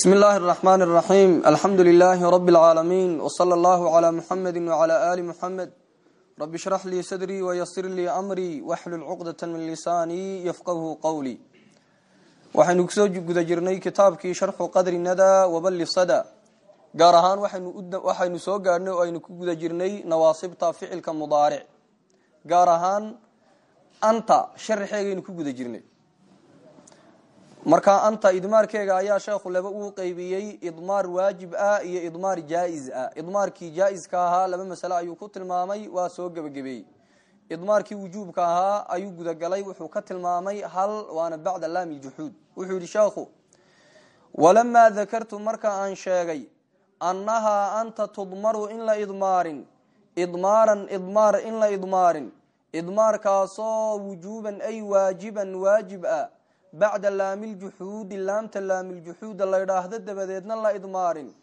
bsm اllahi الرحmn الرaحيم alxamdu لlh رb العaalمين وصlى اllه عlى mحamd وعlى آli mحamed rb اشhrx lii sadrي وysr lii أmrي wxlul cqdaة min lisaanii yfqhu qwlي waxaynu kusoo guda jirnay kitaabkii sharxu qadri nada wbali sada gaar ahaan waxaynu soo gaadhnay oo aynu ku guda jirnay nawaasibta ficilka mudaaric gaar ahaan anta sharxeegaynu ku guda jirnay markaa anta idmaarkeega ayaa sheekhu laba uu qeybiyey idmaar waajib ah iyo idmaar jaa-is ah. Idmaarkii jaa-iska ahaa laba masale ayuu ku tilmaamay waa soo gebagabeeyey idmaarkii wujuubka ahaa ayuu gudagalay wuxuu ka tilmaamay hal waana bacda laami ljuxuud wuxuu yihi sheekhu walamaa dakartu marka aan sheegay annahaa anta tudmaru in la idmaarin idmaaran idmaar in la idmaarin idmaarkaasoo wujuuban ay waajiban waajib ah bacda laamiljuxuudi laamta laamiljuxuuda la ydhaahdo dabadeedna la idmaarin.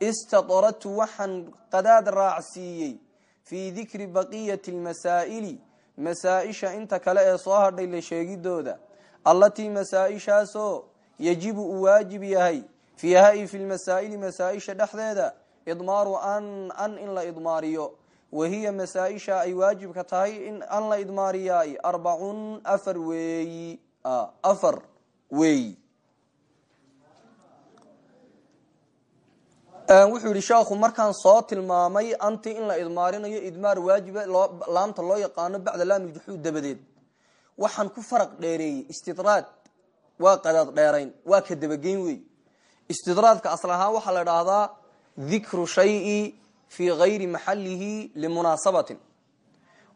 Istadradtu waxaan qadaad raacsiiyey fii dikri baqiyati lmasaa'ili masaa-isha inta kale ee soo hadhay la sheegidooda. Allatii masaa-ishaasoo yajibu uu waajib yahay fiiha i fi lmasaa'ili masaa-isha dhexdeeda idmaaru an an in la idmaariyo. Wahiya masaa-isha ay waajibka tahay in an la idmaariyaay arbacun afar weeyi afar weeyi wuxuu yihi sheekhu markaan soo tilmaamay anti in la idmaarinayo idmaar waajiba laamta loo yaqaano bacda laami ljuxuud dabadeed. Waxaan ku faraq dheereeyey istidraad waa qadaad dheerayn waa ka dabageyn wey. Istidraadka asal ahaan waxaa la idhaahdaa dikru shayi fii gayri maxalihi limunaasabatin.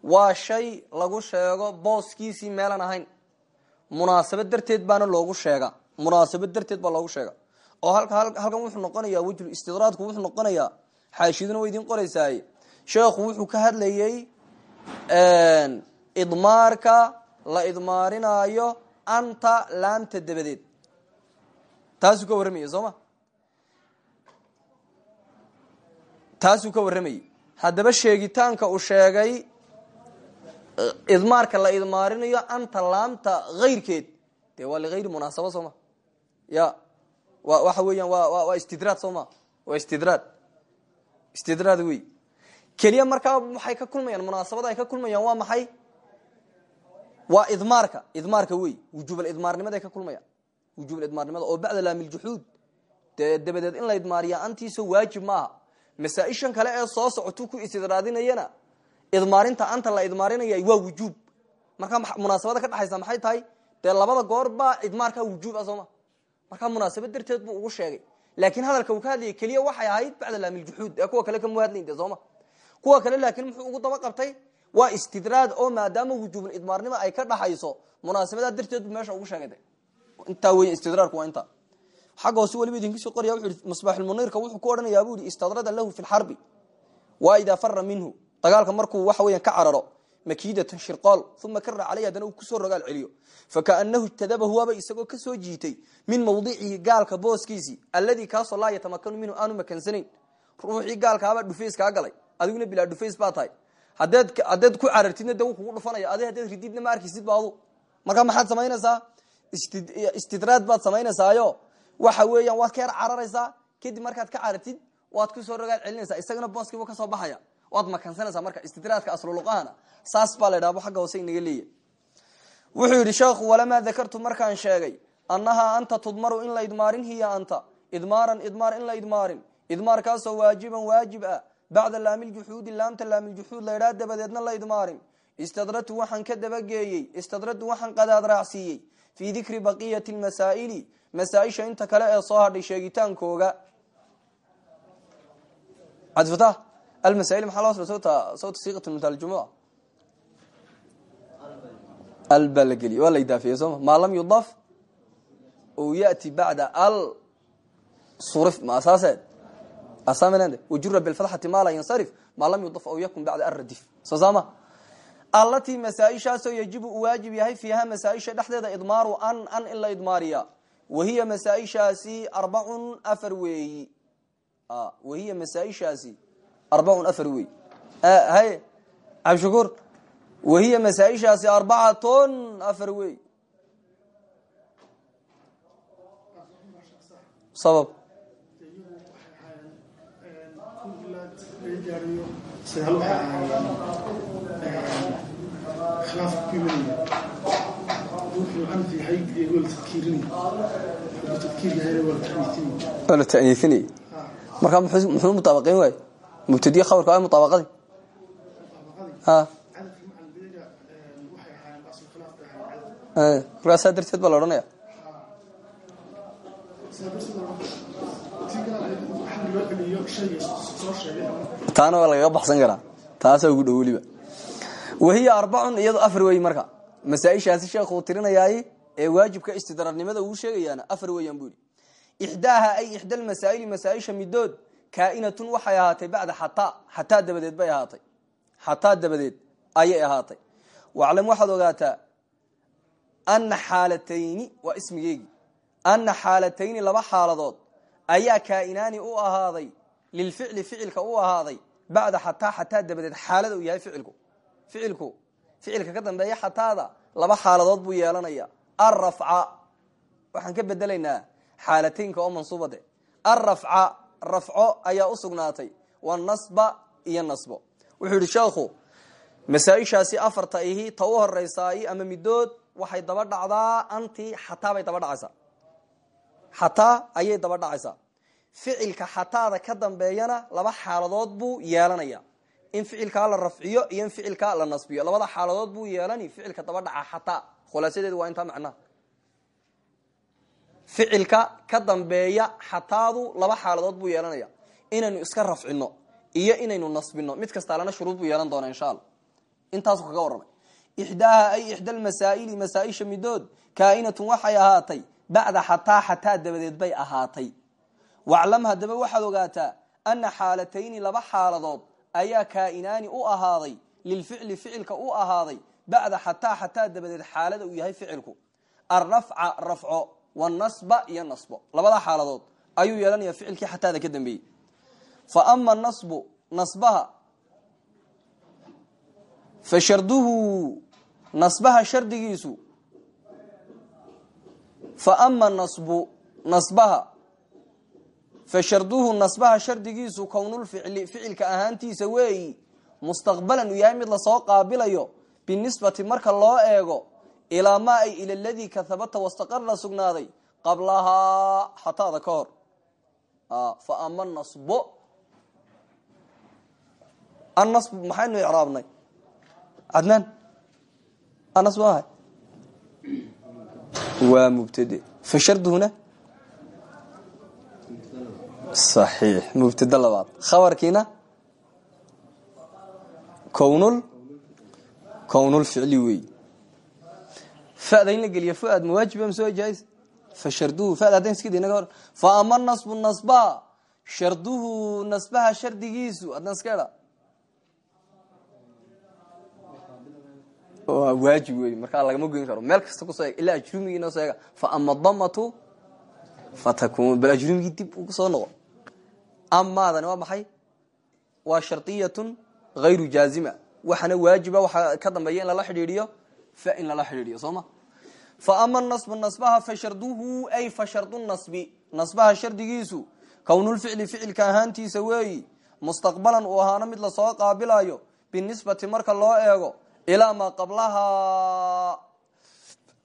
Waa shay lagu sheego booskiisii meelan ahayn munaasabad darteed baana loogu sheega munaasabad darteed baa loogu sheega oo halkan wuxuu noqonayaa wejul istidraadku wuxuu noqonayaa xaashiduna way idin qoraysaay sheekhu wuxuu ka hadlayey idmaarka la idmaarinaayo anta laamta dabadeed. Taasuu ka warramayey soo ma? Taasuu ka warramayey haddaba sheegitaanka uu sheegay idmaarka la idmaarinayo anta laamta hayrkeed dee waa ligayri munaasaba soo ma? Ya wa waxa weeyaan wa waa istidraad soo ma? Waa istidraad. Istidraad wey keliya markaa waxay ka kulmayaan munaasabada ay ka kulmayaan waa maxay? Waa idmaarka. Idmaarka wey wujuubal idmaarnimaday ka kulmayaan. Wujuubal idmaarnimada oo bacda laamiljuxuud dee dabadeed in la idmaariya antiisa waajib maaha. Masaa-ishan kale ee soo socotuu ku istidraadinayana idmaarinta anta la idmaarinaya waa wujuub. Markaa munaasabada ka dhexaysa maxay tahay? Dee labada goor baa idmaarka wujuub ah sooma. Markaa buu ugu sheegay. Laakiin hadalka uu ka hadlayay keliya waxay ahayd bacda laamiljuxuud ee kuwa kale kama hadlayn de sooma. Kuwa kale laakiin muxuu ugu daba qabtay waa istidraad oo maadaama wujuubul idmaarnimo ay ka dhaxayso munaasabadaa darteed buu meesha ugu sheegay de intaa istidraarku waa inta xagga hoose waliba idinkusoo qoraya wuxu ihi masbaaxulmunirka wuxuu ku odhanayaa buu yihi lahu fi lxarbi waa idaa fara minhu dagaalka markuu waxa weya ka cararo makiidatan shirqool uma kara caleyh haddana uu ku soo rogaal celiyo. Fakaanahu ijtadabahu waaba isagoo ka soo jiitay min mawdicihi gaalka booskiisii alladii kaasoo laa yatamakanu minhu aanu makansanayn. Ruuxii gaalkaabaa dhufays kaa galay. Adiguna bilaa dhufays baa tahay. Haddeed ku carartidna de kugu dhufanaya. Adi haddeed rididna ma arkaysid ba adu. Markaa maxaad samaynaysaa? Istidraad baad samaynaysaayo waxa weeyaan waad ka yar cararaysaa. Kadib markaad ka carartid waad ku soo rogaal celinaysaa. Isagana booskiibu ka soo baxaya waad makansanaysaa marka istidraadka asluluqahana saas baa la dhahba xagga hoose inaga leeya wuxuu yidhi sheekhu walamaa dakartu markaan sheegay annahaa anta tudmaru in la idmaarin hiya anta. Idmaaran idmaar in la idmaarin. Idmaarkaasoo waajiban waajib ah. Bacda laamiljuxuudi laamta laamiljuxuud laydhaa dabadeedna la idmaarin. Istadradtu waxaan ka dabageeyey istadradtu waxaan qadaad raacsiiyey. Fii dikri baqiyati lmasaa'ili masaa-isha inta kale ee soo hadhay sheegitaankooga almasail maxaa loo sawta sawta siiqat mintaal jumuca al baa la geliy waa la idaafeeye sooma maa lam yudaf ou yati bacda al surif ma asaaseed asaminande wajura bilfatxati maa laa yansarif maa lam yudaf aw yakun bacda alradif soo saama allatii masaa-ishaasoo yajibu uu waajib yahay fiiha masaa-isha dhexdeeda idmaaru an an in la idmaariya wahiya masaa-ishaasi arbacun afar weeyi wahiya masaa-ishaasi arbaun afar wey haye cabdishakuur wahiya masaaishaasi arbacatun afar wey sabab markaa muxuu mutaabaqeyn waayo waay mubtadiye khabarka waa bay ahaayeen cadad markaasaa darteed baa la odhanaya taana waa lagaga baxsan karaa. Taasaa ugu dhow weliba. Wahiya arbacun iyado afar wey marka. Masaaishaasi sheekuu tirinayaay ee waajibka istidraarnimada uu sheegayaana afar weeyaan buu yidhi. Ay ixda lmasaa'ili masaaisha midood kaa'inatun waxay ahaatay bacda xataa xataa dabadeed bay ahaatay. Xataa dabadeed ayay ahaatay. Waclam waxaad ogaataa ana xaalatayni waa ismigeegi. Ana xaalatayni laba xaaladood ayaa kaa'inaani u ahaaday lilficli ficilka u ahaaday bacda xataa xataa dabadeed. Xaalada uu yahay ficilku. Ficilku ficilka ka dambeeya xataada laba xaaladood buu yeelanaya. Arafca waxaan ka bedelaynaa xaalataynka oo mansuubade arafca rafco ayaa u sugnaatay. Wanasba iyo nasbo. Wuxuu yidhi sheekhu masaaishaasi afarta ihi ta u horeysaay ama midood waxay daba dhacdaa anti xataa bay daba dhacaysaa. Xataa ayay daba dhacaysaa. Ficilka xataada ka dambeeyana laba xaaladood buu yeelanaya in ficilkaa la rafciyo iyo in ficilkaa la nasbiyo. Labada xaaladood buu yeelani ficilka daba dhaca xataa. Khulaasadeedu waa intaa macnaha ficilka ka dambeeya xataadu laba xaaladood buu yeelanaya. Inaynu iska rafcino iyo inaynu nasbino mid kastaalana shuruud buu yeelan doona insha alla intaasu kaga warramay. Ixdaaha ay ixda lmasaa'ili masaaisha midood kaa'inatun waxay ahaatay bacda xataa xataa dabadeed bay ahaatay. Waclam haddaba waxaad ogaataa ana xaalatayni laba xaaladood ayaa kaa'inaani u ahaaday lilficli ficilka u ahaaday bacda xataa xataa dabadeed xaalada uu yahay ficilku. Arrafca rafco wanasba iyo nasbo. Labada xaaladood ayuu yeelanaya ficilkii xataada ka dambeeyey. Fa ama nasbu nasbaha fa sharduhu nasbaha shardigiisu fa ama nasbu nasbaha fa sharduhu nasbaha shardigiisu kownulficli ficilka ahaantiisa weeyi mustaqbalan uu yahay mid la soo qaabilayo binisbati marka loo eego ilaa maa ay ila ladii kahabata wastaqarra sugnaaday qablahaa xataada ka hor. Fa ama nasbo annasb maxaynu icraabnay? Cadnaan annasb maahay waa mubtade fa sharduhuna saxiix. Mubtade labaad. Khabarkiina? Kownul? Kownulficli weey fada in la geliyo fuaad mawaajiba mase waa jaais fa sharduhu fada haddayn iska dayna ka hor fa ama nasbu nasba sharduhu nasbaha shardigiisu haddaan iska edha waa waajib wey markaa lagama goyn karo meel kasta ku soo eeg ilaa ajrumigii noo soo eega fa ama damatu fatakun bal ajrumigii dib ugu soo noqo amaadani waa maxay waa shardiyatun hayru jaazima waxaana waajiba waxaa ka dambeeya in lala xidhiidhiyo fa in lala xidhiidhiyo soo ma fa ama nasbu nasbaha fa sharduhu ay fa shardu nasbi nasbaha shardigiisu kownulficli ficilka ahaantiisa weeyi mustaqbalan uu ahaano mid la soo qaabilayo binisbati marka loo eego ilaa maa qablahaa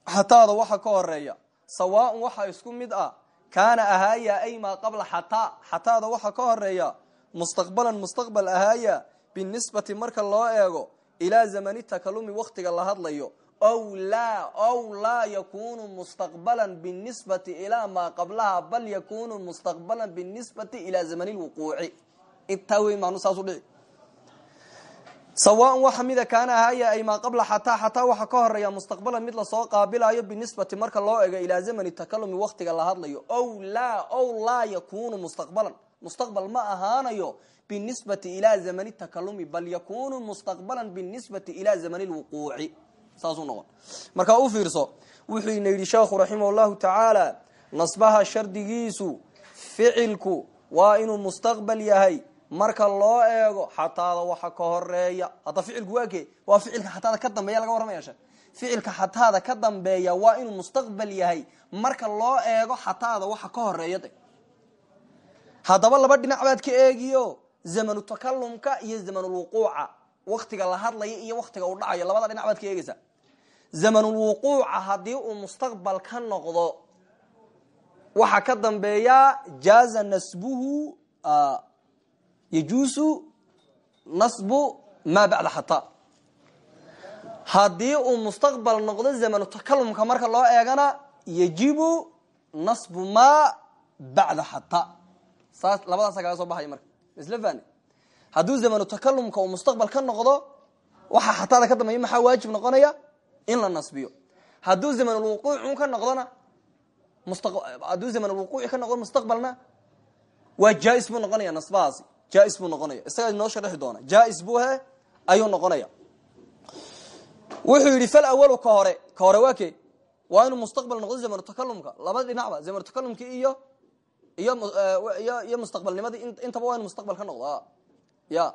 xataada waxa ka horreeya sawaaun waxa isku mid ah kaana ahaaya ay maa qabla xataa xataada waxa ka horreeya mustaqbalan mustaqbal ahaaya binisbati marka loo eego ilaa zamani takalumi waktiga la hadlayo ow laa ow laa yakunu mustaqbalan binisbati ilaa maa qablaha bal yakunu mustaqbalan binisbati ilaa zamani lwuquuci intaa wey maanu dhici sawaan waxa mida kaana ahaaya ay maa qabla xataa xataa waxa ka horreeya mustaqbalan mid la soo qaabilayo binisbati marka loo ego ilaa zamani takalumi waktiga la hadlayo ow laa ow laa yakunu mustaqbalan mustaqbal ma ahaanayo binisbati ilaa zamani takalumi bal yakunu mustaqbalan binisbati ilaa zamani lwuquuci saasuu noqon. Marka u fiirso wuxuu ina sheekhu raximah llahu tacaala nasbaha shardigiisu ficilku waa inuu mustaqbal yahay. Marka loo eego xataada waxa ka horreeya hadda ficilku waa waa ficilka xataada ka dambeeya laga warramaya ficilka xataada ka dambeeya waa inuu mustaqbal yahay. Marka loo eego xataada waxa ka horreeya de. Haddaba laba dhinac baad ka eegiyo. Zamanu takalumka iyo zamanulwuquuca waktiga la hadlaya iyo waktiga uu dhacayo labada dhinac baad ka eegeysaa zamanulwuquuca haddii uu mustaqbal ka noqdo. Waxaa ka dambeeya jaaza nasbuhu yajuusu nasbu maa bacda xataa. Haddii uu mustaqbal noqdo zamanu takalumka marka loo eegana yajibu nasbu maa bacda xataa. Saas labadaasa kaga soo baxaya marka. Isla fahne hadduu zamanu takalumka uu mustaqbal ka noqdo waxaa xataada ka dambeeya maxaa waajib noqonaya in la nasbiyo. Hadduu zamanulwuquuc ka noqdona hadduu zamanulwuquuci ka noqdo mustaqbalna waa jaa-is noqonaya nasbahaasi. Jaa-is buu noqonaya. Isagaa inoo sharixi doona. Jaa-is buu he ayuu noqonaya. Wuxuu yidhi fal awalu ka hore. Ka hore waa ke waa inuu mustaqbal noqdo zamanu takalumka. Labada dhinacba zamanu takalumki iyo iyo iyo iyo mustaqbalnimadii. Intaba waa inu mustaqbal ka noqdo ya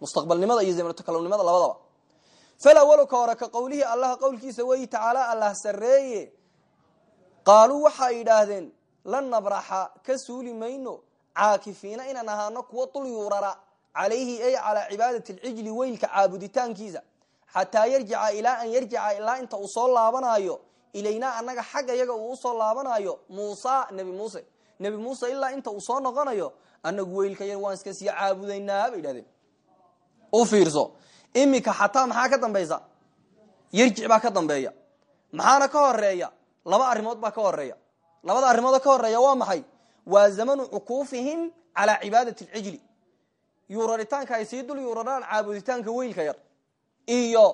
mustaqbalnimada iyo zamanu takalumnimada labadaba fal awalu ka hore ka qowlihii allaha qowlkiisa weyi tacaala allah sareeye qaaluu waxay yidhaahdeen lan nabraxa ka suuli mayno caakifiina inaan ahaano kuwa dul yuurara calayhi ay calaa cibaadati lcijli weylka caabuditaankiisa. Xataa yarjica ilaa an yarjica ilaa inta uu soo laabanaayo ilaynaa annaga xagga yaga uu u soo laabanaayo muusa nebi muuse. Nebi muuse ilaa inta uu soo noqonayo anagu weylka yar waan iska sii caabudaynaa bay idhahdeen u fiirso imika xataa maxaa ka dambaysa? Yarjic baa ka dambeeya. Maxaana ka horreeya laba arrimood baa ka horreeya labada arrimoodoo ka horreeya waa maxay? Waa zamanu cukuufihim calaa cibaadati lcijli yuuraritaanka ay sii dul yuuraraan caabuditaanka weylka yar. Iyo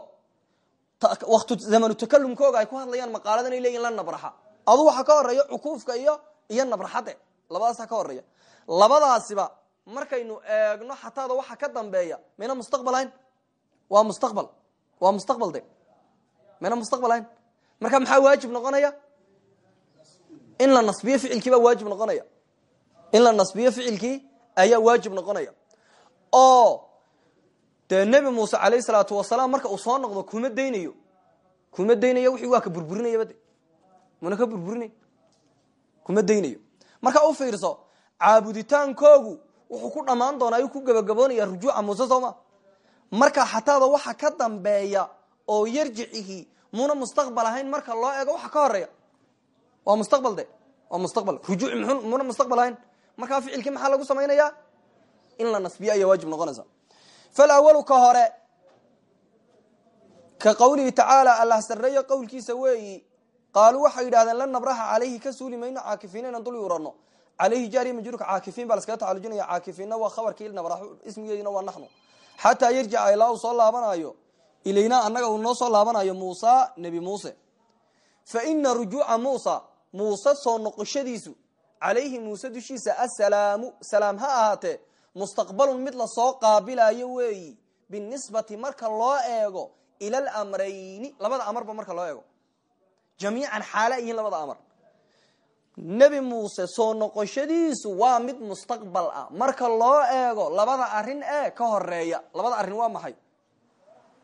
waktu zamanu takalumkooga ay ku hadlayaan maqaaladan ay leeyihiin la nabraxa. Adu waxaa ka horreeya cukuufka iyo iyo nabraxade labadaasaa ka horreeya labadaasiba markaynu eegno xataada waxa ka dambeeya mayna mustaqbal waa mustaqbal. Waa mustaqbal de. Mayna mustaqbal ahayn. Marka maxaa waajib noqonaya? In la nasbiyo ficilkii baa waajib noqonaya. In la nasbiyo ficilkii ayaa waajib noqonaya. Oo dee nebi muuse alayh salaatu wasalaam marka uu soo noqdo kuma daynayo. Kuma daynayo wixii waa ka burburinayaba de. Muna ka burburinay kuma daynayo. Marka u fiirso caabuditaankoogu wuxuu ku dhammaan doonaa ayuu ku gabagaboonaya rujuuca muuse sooma marka xataada waxa ka dambeeya oo yarjicihii muna mustaqbal ahayn marka loo eego waxa ka horreeya. Waa mustaqbal de waa mustaqbal. Rujuuci m muna mustaqbal ahayn. Markaa ficilkii maxaa lagu samaynaya in la nasbiyo ayaa waajib noqonaysa. Falawalu ka hore ka qawlihi tacaala allah sareeyo qowlkiisa weeyi qaaluu waxay yidhahdeen lan nabraxa calayhi ka suuli mayno caakifiina inaan dul yuurano calayhi jaariya majruurka caakifiin baa laskaga tacalujinaya caakifiinna waa khabarkii nabraxo ismigeedina waa naxnu xataa yarjica ilaa uu soo laabanayo ilaynaa annaga uu noo soo laabanayo muusa nebi muuse. Fa ina rujuuca muusa muuse soo noqoshadiisu calayhi muuse dushiisa assalaamu salaam ha ahaatee mustaqbalun mid la soo qaabilayo weeyi. Binisbati marka loo eego ila alamrayni labada amarba marka loo eego. Jamiican xaala yihiin labada amar nebi muuse soo noqoshadiisu waa mid mustaqbal ah. Marka loo eego labada arrin ee ka horreeya labada arrin waa maxay?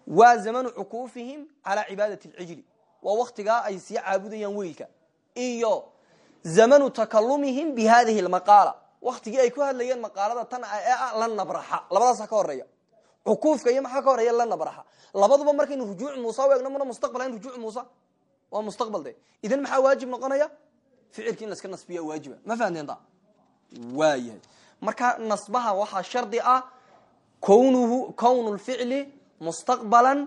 Waa zamanu cukuufihim calaa cibaadati lcijli waa waktigaa ay sii caabudayaan weylka. Iyo zamanu takalumihim bi hadihi lmaqaala waktigii ay ku hadlayeen maqaalada tan ee ah la nabraxa. Labadaasa ka horreeya cukuufka iyo maxaa ka horreeya la nabraxa. Labaduba markaynu rujuuc muuse u eegno muna mustaqbal ahayn rujuuc muuse waa mustaqbal de idan maxaa waajib noqonaya ficilki in laska nasbiya waajiba. Ma fahanteenta waayahay marka nasbaha waxaa shardi ah kownuhu kownu lficli mustaqbalan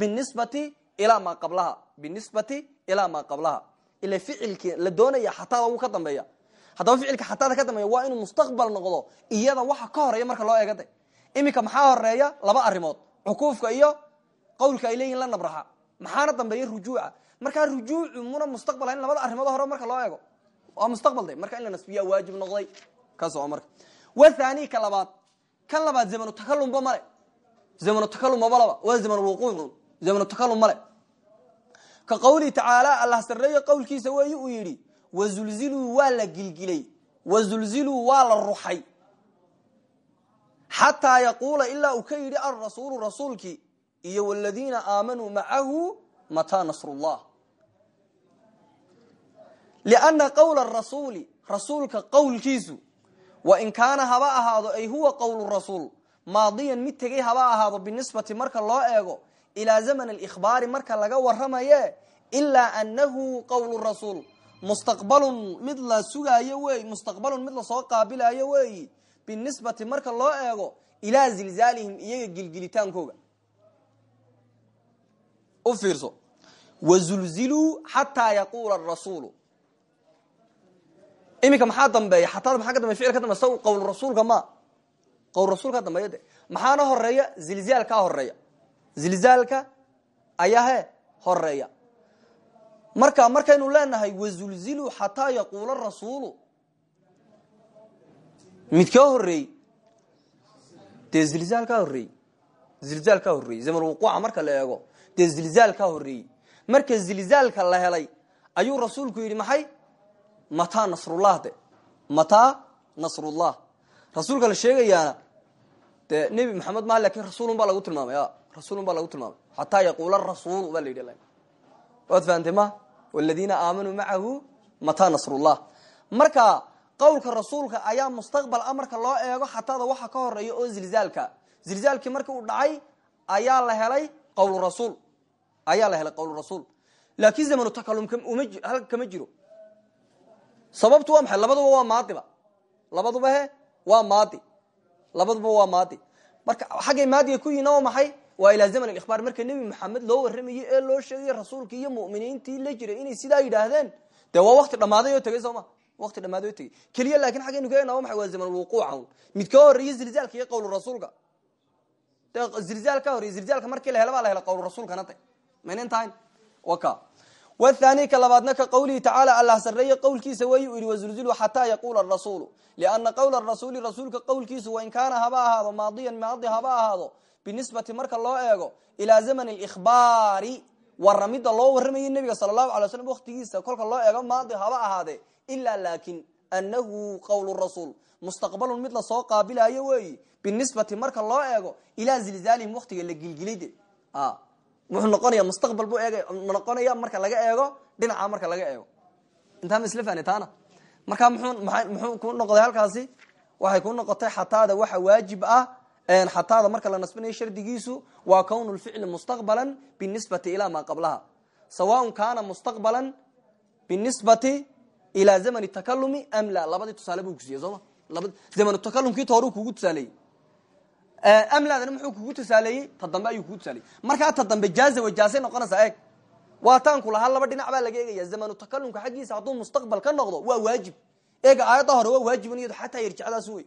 binisbati ilaa maa qablaha. Binisbati ilaa maa qablaha. Ila ficilki la doonaya xataada wuu ka dambeeya. Haddaba ficilka xataada ka dambeeya waa inuu mustaqbal noqdo iyada waxa ka horreeya marka loo eegada iminka maxaa horreeya laba arimood cukuufka iyo qawlka ay leeyihiin la nabraxa maxaana dambeeya rujuuca markaa rujuucu muna mustaqbal ahayn labada arrimood hore marka loo eego. Waa mustaqbal de marka in la nasbiya waajib noqday kaas waa marka. Wathani ka labaad. Kan labaad zamanu takalumba male. Zamanu takalumaba laba waa zamanulwuquucun zamanu takalum male. Ka qawlihi tacaala allah sareeyo qowlkiisa weeyi uu yidhi wazulziluu waa la gilgilay. Wazulziluu waa la ruxay xataa yaquula ilaa uu ka yidhi alrasuulu iyo waladiina aamanuu macahu mataa nasrullah lianna qowla rasuuli rasuulka qowlkiisu wain kaana haba ahaado ay huwa qowlu rasuul maadiyan mid tegey haba ahaado binisbati marka loo eego ilaa zaman alikhbaari marka laga waramaye ilaa anahu qowlu rasuul mustaqbalun mid la sugaayo wey mustaqbalun mid la soo qaabilayo weeyi binisbati marka loo eego ilaa zilzaalihim iyaga gilgilitaankooga u fiirso wazulziluu xataa yaquula rasuulu iminka maxaa dambeeya? Xataa maxaa ka dambeya ficil ka dambeya saw qowl rasuulka ma. Qowl rasuul ka dambeeya de maxaana horreeya zilzaalkaa horreeya zilzaalka ayaa he horreeya marka markaynu leenahay wazulziluu xataa yaquula rasuulu. Midkaa horeeyey dee zilzaalkaa horeeyey zilzaalkaa horeeyey zaman wuquuca marka la eego. Dee zilzaalkaa horeeyey marka zilzaalka la helay ayuu rasuulku yidhi maxay mataa nasrullah de. Mataa nasrullah. Rasuulka la sheegayaana dee nebi maxamed maha laakiin rasuulun baa lagu tilmaamay rasuulun baa lagu tilmaamay. Xataa yaquula rasuul baa la yidhi waad fahamtay ma? Waladiina nasrullah. Marka qowlka rasuulka ayaa mustaqbal a marka loo eego xataada waxa ka horreeya oo zilzaalka. Zilzaalkii markii uu dhacay ayaa la helay qowl rasuul ayaa la helay qowl rasuul laakin zamanu takalum kama jiro sababtu waa maxay? Labaduba waa maadiba labaduba waa maadi. Labaduba waa maadi. Marka xaggay maadiga ku yihiin waa maxay? Waa ilaa zaman alikhbaar marka nebi maxamed loo warramayey ee loo sheegay rasuulkii iyo mu'miniintii la jiray inay sidaa yidhaahdeen. Dee waa wakti dhammaaday oo tegey soo ma? Wakti dhammaaday oo tegey keliya laakin xaggaynu ka egnaa wa maxay? Waa zamanulwuquuca un mid ka horreeyey zilzaalka iyo qowl rasuulka. Dee zilzaal ka horreyey zilzaalka markii la hela la hela qowl rasuulkana tay maynan tahayn waka wthani ka labaadna ka qowlihi tacaala allah sareeye qowlkiisa way u yihi wazulziluu xataa yaquula rasuulu liana qowla rasuuli rasuulka qowlkiisu wain kaana haba ahaado maadiyan maadi haba ahaado binisbati marka loo eego ilaa zamani likhbaari waramida loo warramayay nebiga sala allahu alay slam waktigiisa kolka loo eego maadi haba ahaadee ilaa laakin anahu qowlu rasuul mustaqbalun mid la soo qaabilayo weeyi binisbati marka loo eego ilaa zilzaalihim waktiga la gilgilide wuxuu noqonaya mustaqbal buu eeg noqonaya marka laga eego dhinaca marka laga eego. Intaa ma isla fahni taana. Markaa muxuu ku noqday halkaasi? Waxay ku noqotay xataada waxa waajib ah xataada marka la nasbinayo shardigiisu waa kownu lficli mustaqbalan binisbati ilaa maa qablaha. Sawaءn kana mustaqbalan binisbati ilaa zamani takalumi am la. Labadii tusaale buu kusiiye sooma zamanu takalumkii ta horuu kugu tusaaleeyey amladana muxuu kugu tusaaleeyey ta dambe ayuu kugu tusaaleeyey markaa ta dambe jaaza wajaasay noqonaysaa eeg waa taanku lahaa laba dhinac baa laga eegaya zamanu takalumka xaggiisa hadduu mustaqbal ka noqdo waa waajib. Eega aayadda hore waa waajibun iyado xataa yarjicdaas wey.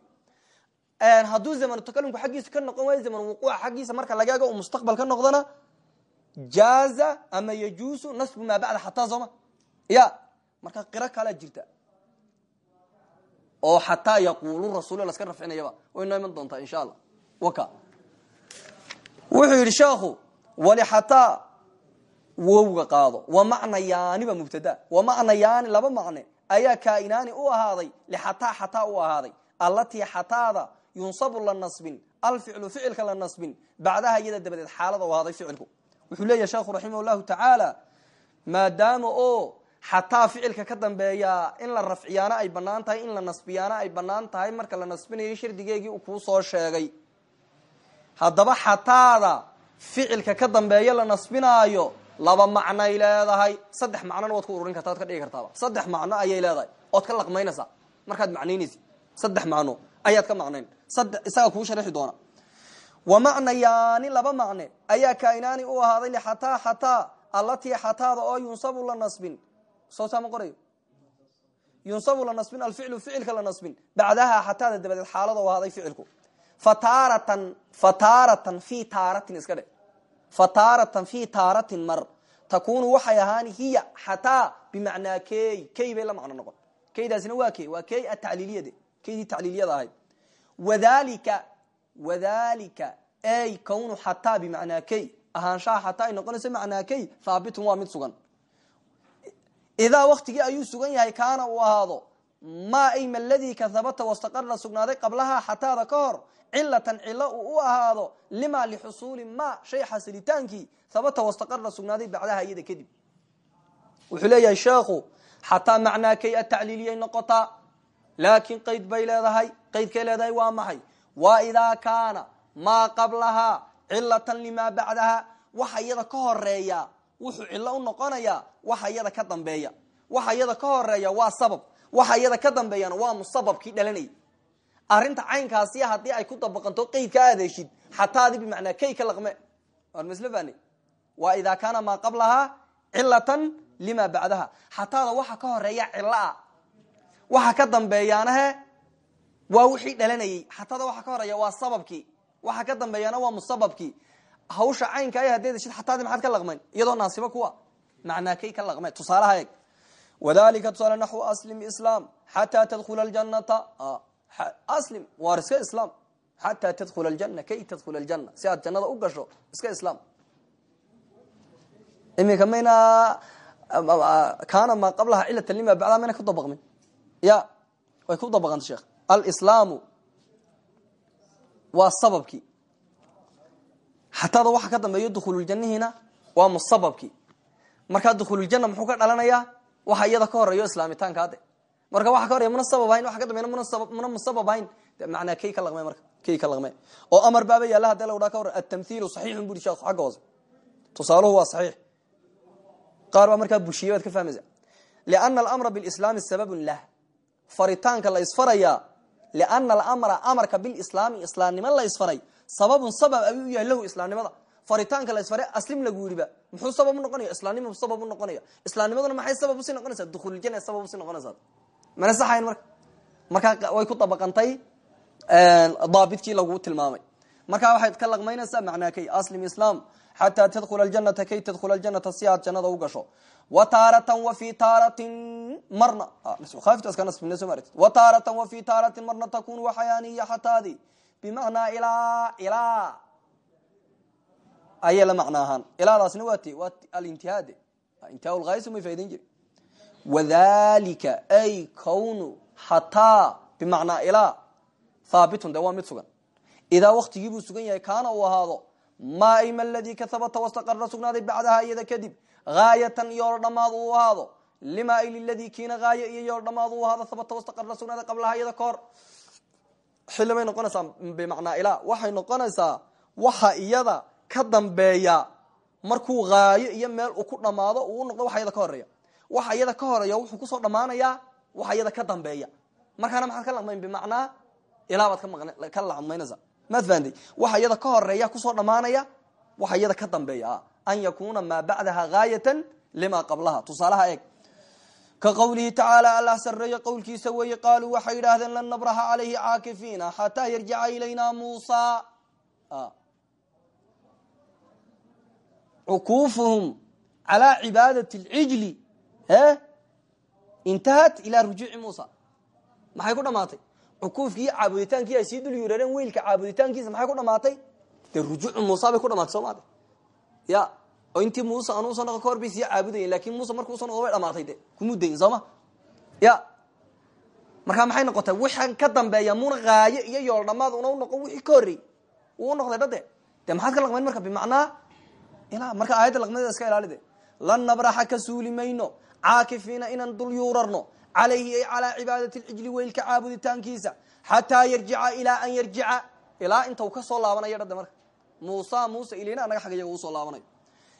Hadduu zamanu takalumka xaggiisa ka noqon waayo zaman wuquuca xaggiisa marka laga eego uu mustaqbal ka noqdona jaaza ama yajuusu nasbu maa bacda xataa sooma ya marka qiro kalaa jirta. Oo xataa yaquulu rasuul laska rafcinayaba. Way noo iman doontaa insha allah wuxuu yidhi sheekhu wali xataa wowga qaado. Wa macna yaani ba mubtada. Wa macna yaani laba macne ayaa kaainaani u ahaaday lixataa xataa u ahaaday. Allatii xataada yunsabu la nasbin alficlu ficilka la nasbin bacdaha iyada dabadeed xaalada u ahaaday ficilku. Wuxuu leeyahy sheekhu raximah llahu tacaala maadaama oo xataa ficilka ka dambeeya in la rafciyaana ay bannaan tahay in la nasbiyaana ay bannaan tahay marka la nasbinayo shardigeegii uu kuu soo sheegay haddaba xataada ficilka ka dambeeya la nasbinaayo laba macnoay leedahay. Saddex macnona waad ku ururin karta waad ka dhigi kartaaba. Saddex macno ayay leedahay. Ood ka laqmaynaysaa markaad macnaynaysid saddex macno ayaad ka macnayn sade isagaa kuu sharixi doona. Wa macna yaani laba macne. Ayaa kaainaani u ahaaday lixataa xataa allatii xataada oo yunsabu la nasbin. Soo saama qorayo yunsabu la nasbin alficlu ficilka la nasbin. Bacdaha xataada dabadeed xaalada u ahaaday ficilku fataaratan fataaratan fi taaratin iska dhe fataaratan fi taaratin mar. Takunu waxay ahaani hiya xataa bimacnaa key. Key bay la macno noqon. Keydaasina waa key. Waa key atacliiliyade keydii tacliiliyada ahayd. Wadalika wadalika ey kownu xataa bimacnaa key. Ahaanshaha xataa ay noqonayso macnaa key haabitun waa mid sugan. Idaa waktigii ayuu sugan yahay kaana uu ahaado maa ay maladii ka habata wastaqara sugnaaday qablaha xataada ka hor cilatan cilo u ahaado lima lixusuuli ma shay xasilitaankii habata wastaqara sugnaaday bacdaha iyada kadib. Wuxuu leeyahay sheekhu xataa macnaa kay atacliiliyay noqotaa laakiin qayd bay leedahay qaydkay leedahay waa maxay? Wa idaa kaana maa qablahaa cilatan limaa bacdaha waxa iyada ka horreeya wuxuu cillo u noqonayaa waxa iyada ka dambeeya. Waxa iyada ka horreeya waa sabab waxa iyada ka dambeeyana waa musababkii dhalanayay arrinta caynkaasi haddii ay ku dabaqanto qeydka aad heshid xataadi bimacnaa kay ka laqme. Waan masl fani waa idaa kaana maa qablahaa cilatan lima bacdaha. Xataada waxa ka horreeya cilo waxa ka dambeeyaanahe waa wixii dhalanayey xatada waxa ka horreeya waa sababkii. Waxa ka dambeeyana waa musababkii. Hawsha caynka ay hadeed heshid xataadi maxaad ka laqmeen? Iyadoo naasibo kuwa. Macnaa kay ka laqmeen tusaalaha wadalika tusaale naxwu aslim islaam xataa tadkhula aljanata aslim waar iska islaam xataa tadkhula aljana kay tadkhula aljana si aad jannada u gasho iska islaam iminka mayna kaana maa qablaha cilata lima bacdaa mayna ku dabaqmin ya way ku dabaqanta sheekh alislaamu waa sababkii xataada waxa ka dambeeyo dukhululjanihiina waa musababkii markaa dukhululjana muxuu ka dhalanayaa waxa iyada ka horeeyo islaamitaanka ade marka waxa ka horeya muna sabab ahayn ka dambeya muna musabab ahayn manaa kay ka laqme marka kay ka laqme oo amar baaba yaalla haddii la dhaa ka hor atamthiilu saxiixun buri sheekhu xagga hoose waa saxiix. Qaar baa markaa bushiye ka fahmaysa liana alamra bilislaami sababun lah. Faritaanka la isfarayaa liana alamra amarka bilislaami islaamnimo la isfaray. Sababun sabab ayuu yahay lahu islaamnimada faritaanka la isfaray aslim lagu yidhiba muxuu sabab u noqonaya islaamnima sabab u noqonaya islaamnimaduna maxay sabab u sii noqonaysaa dukhululjana sabab u sii noqonaysaa mana saxayn marka? Markaa way ku dabaqantay daabidkii lagu tilmaamay. Markaa waxayd ka laqmaynaysaa macnaa kay aslim islaam xataa tadkhula aljanata kay tadkhula aljanata si aad jannada u gasho. Wa taaratan wa fi taaratin marna. Wa taaratan wa fi taaratin marna takunu waxayaaniya xataadi. Bimacnaa ilaa ilaa ayay la macna ahaan ilaadaasna waa t waa alintihaade intihaa lghaysa may faa'idayn jiri wadalika ay kownu xataa bimacnaa ilaa haabitun de waa mid sugan. Idaa waktigii buu sugan yahay kaana uu ahaado maa ima aladii ka habata wastaqara sugnaaday bacdaha iyada kadib haayatan yool dhammaad uu ahaado lima ay liladii kiina haayo iyo yool dhammaad uu ahaado habata wastaqara sugnaaday qablaha iyada kahor xilli bay noqonaysaa bimacnaa ilaa. Waxay noqonaysaa waxa iyada ka dambeeya markuu haayo iyo meel uu ku dhamaado uu noqdo waxa iyada ka horreeya. Waxa iyada ka horreeya wuxuu ku soo dhamaanayaa waxa iyada ka dambeeya. Markaana maxaad ka laqmayn bimacnaa ilaa baad ka laqmaynaysa maad fahanday? Waxa iyada ka horreeya ku soo dhamaanaya waxa iyada ka dambeeya. An yakuna maa bacdaha gaayatan lima qablaha. Tusaalaha eeg. Ka qawlihi tacaala allah sareeye qowlkiisa weeye qaaluu waxay yidhaahdeen lan nabraha calayhi caakifiina xataa yarjica ilayna muusa cukuufuhum calaa cibaadati lcijli e intahat ilaa rujuuci muusa maxay ku dhamaatay cukuufkii caabuditaankii ay sii dul yurareen weylka caabuditaankiisa maxay ku dhamaatay dee rujuucu muusa bay ku dhamaatay soo maade ya oo intii muuse aan uso noqon ka hor bay sii caabudayen laakiin muuse markuu uso noqdo way dhamaatay de kumudayin sooma ya markaa maxay noqotay wixan ka dambeeya muna haayo iyo yool dhamaad una u wixii ka horrey uu u noqday dhade de maxaad ka laqmayn marka bimacnaa marka aayadda laqmadeeda iska ilaalide. Lan nabraxa ka suuli mayno caakifiina inaan dul yuurarno calayhi ay calaa cibaadati lcijli weylka caabuditaankiisa xataa yarjica ilaa an yarjica. Ilaa inta uu ka soo laabanayo dhade marka. Muusa muuse ilina anaga xagga iyaga u soo laabanayo.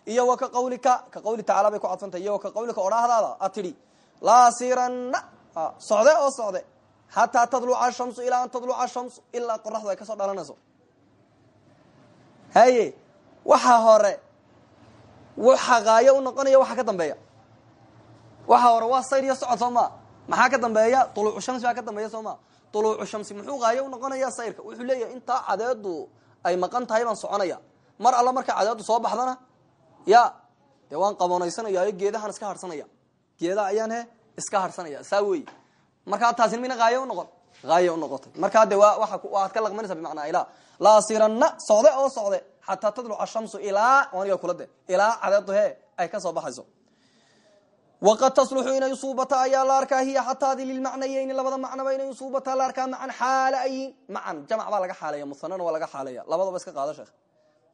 Iyo wa ka qawlika ka qawli tacala bay ku cadfantay iyo wa ka qawlika odhaahdaada ad tidhi laasirana socde oo socde. Xataa tadluca shamsu ilaa an tadluca shamsu ilaa qoraxdu ay ka soo dhalanayso. Haye waxa hore waxa haayo u noqonaya waxa ka dambeeya. Waxa hore waa sayr iyo socod soo ma? Maxaa ka dambeeya? Uluucu shamsi baa ka dambeeya soo ma? Uluucu shamsi muxuu haayo u noqonaya sayrka? Wuxuu leeyahay intaa cadeedu ay maqan tahay baan soconaya. Mar alla marka cadeedu soo baxdana ya dee waan qaboonaysanaya geedahaan iska harsanaya. Geedaha ayaan he iska harsanaya saa wey markaa taasina mina haayo unoqon haayo unoqotay markaa de waad ka laqmanaysa bimacnaa ilaa. Laasirana socde oo socde xataa tadluca shamsu ilaa aniga kula de ilaa cadeedu he ay ka soo baxayso. Waqad tasluxu inay usuubata ayaa la arkaa hiya xataadi lilmacnayeyni labada macnaba inay usuubata la arkaa macan xaala ayin macan jamc baa laga xaaleeya musanana waa laga xaaleeya labadaba iska qaado sheekh.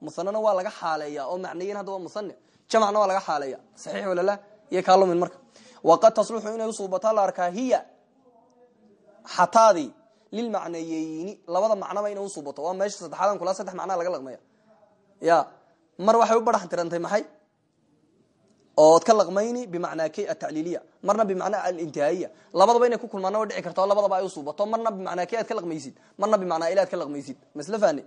Musanana waa laga xaaleeya oo macnayeyn hadda waa musane jamcna waa laga xaaleeya saxiix walala iyo kaalumin marka. Waqad tasluxu inay usuubata la arkaa hiya xataadii lilmacnayeyni labada macnoba inay usuubato waa meesha saddexaadan kula saddex macnaa laga laqmaya ya mar waxay u barax tirantay maxay? Ood ka laqmayni bimacnaa k atacliiliya marna bimacnaa alintihaayiya. Labadaba inay ku kulmaana way dhici karta labadaba ay usuubato marna bimacnaa k aad ka laqmaysid marna bimacnaa il aad ka laqmaysid. Masle fani